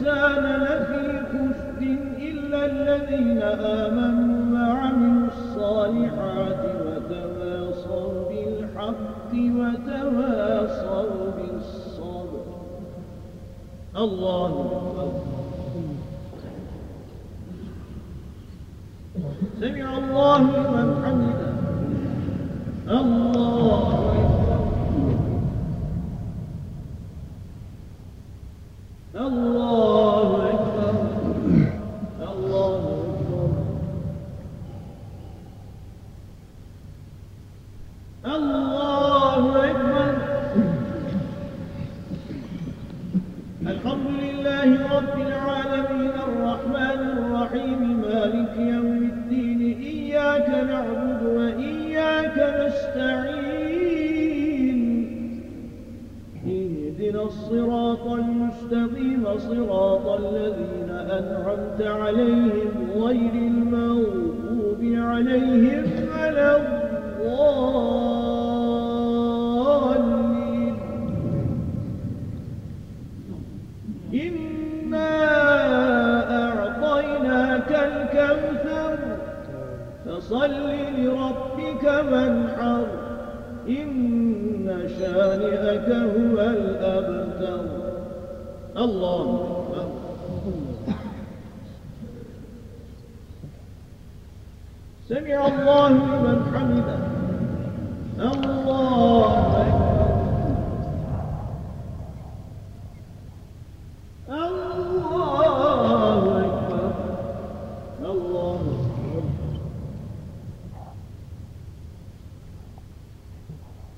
الإنسان لفي خسر إلا الذين آمنوا وعملوا الصالحات وتواصوا بالحق وتواصوا بالصبر. الله أكبر. سمع الله لمن حمده. الله الصراط المستقيم صراط الذين أنعمت عليهم غير المغضوب عليهم ولا الضالين. إنا أعطيناك الكوثر فصل لربك وانحر. إن شانئك هو الأبتر. الله أكبر. سمع الله لمن حمده. الله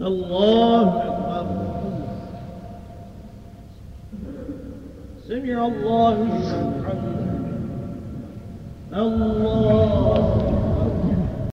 الله أكبر. سمع الله الله.